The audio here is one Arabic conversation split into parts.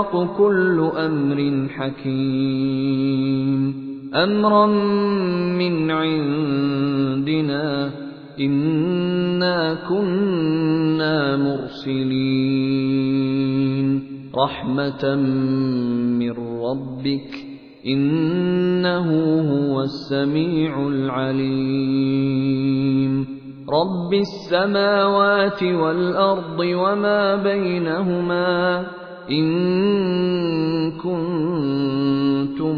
يفرق كل أمر حكيم. أمرا من عندنا إنا كنا مرسلين. رحمة من ربك إنه هو السميع العليم. رب السماوات والأرض وما بينهما إن كنتم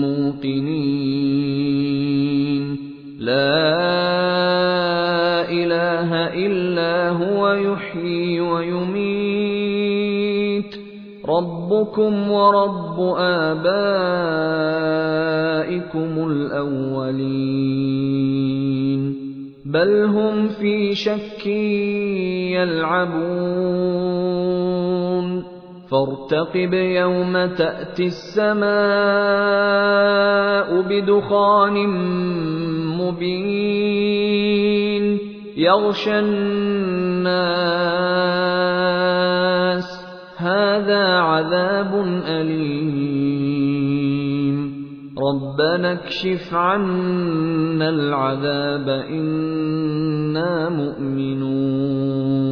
موقنين. لا إله إلا هو يحيي ويميت. ربكم ورب آبائكم الأولين. بل هم في شك يلعبون. فارتقب يوم تأتي السماء بدخان مبين. يغشى الناس. هذا عذاب أليم. ربنا اكشف عنا العذاب إنا مؤمنون.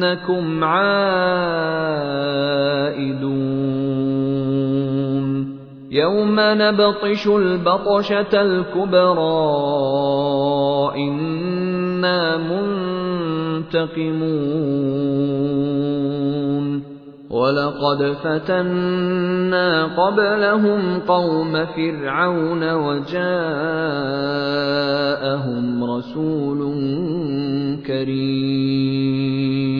إنكم عائدون. يوم نبطش البطشة الكبرى إنا منتقمون. ولقد فتنا قبلهم قوم فرعون وجاءهم رسول كريم.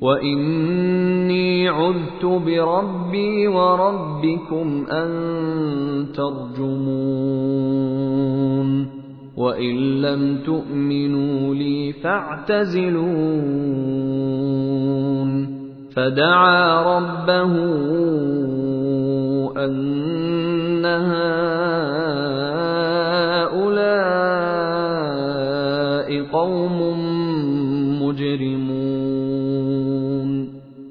وإني عذت بربي وربكم أن ترجمون وإن لم تؤمنوا لي فاعتزلون فدعا ربه أن هؤلاء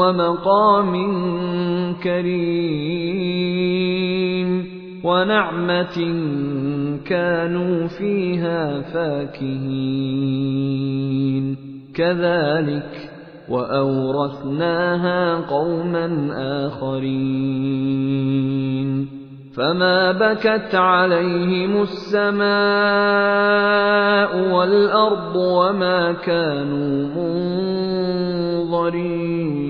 ومقام كريم ونعمة كانوا فيها فاكهين. كذلك وأورثناها قوما آخرين. فما بكت عليهم السماء والأرض وما كانوا منظرين.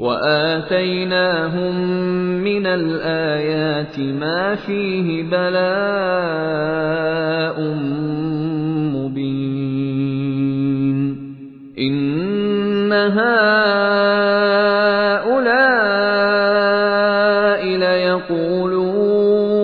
وَآتَيْنَاهُم مِّنَ الْآيَاتِ مَا فِيهِ بَلَاءٌ مُّبِينٌ. إِنَّ هَٰؤُلَاءِ لَيَقُولُونَ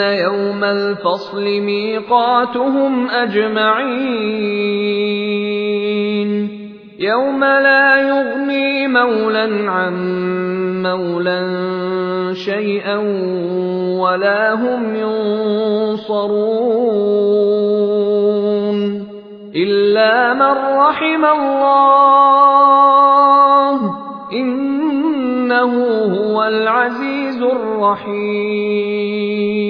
يَوْمَ الْفَصْلِ مِيقَاتُهُمْ أَجْمَعِينَ. يَوْمَ لَا يُغْنِي مَوْلًى عَن مَّوْلًى شَيْئًا وَلَا هُمْ يُنصَرُونَ. إِلَّا مَن رَّحِمَ اللَّهُ إِنَّهُ هُوَ الْعَزِيزُ الرَّحِيمُ.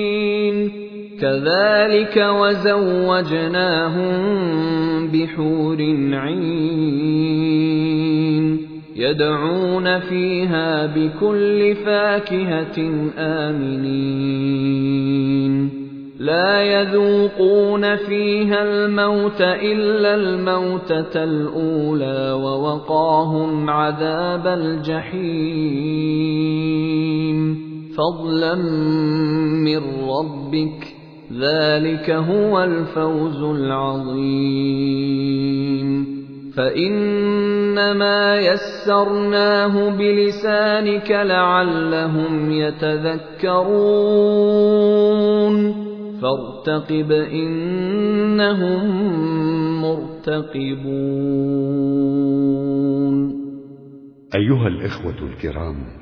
كَذَٰلِكَ وَزَوَّجْنَاهُم بِحُورٍ عِينٍ يَدْعُونَ فِيهَا بِكُلِّ فَاكِهَةٍ آمِنِينَ. لَا يَذُوقُونَ فِيهَا الْمَوْتَ إِلَّا الْمَوْتَةَ الْأُولَىٰ وَوَقَاهُمْ عَذَابَ الْجَحِيمِ. فَضْلًا مِّن رَّبِّكَ ۚ ذَٰلِكَ هُوَ الْفَوْزُ الْعَظِيمُ فَإِنَّمَا يَسَّرْنَاهُ بِلِسَانِكَ لَعَلَّهُمْ يَتَذَكَّرُونَ فَارْتَقِبْ إِنَّهُم مُّرْتَقِبُونَ أيها الإخوة الكرام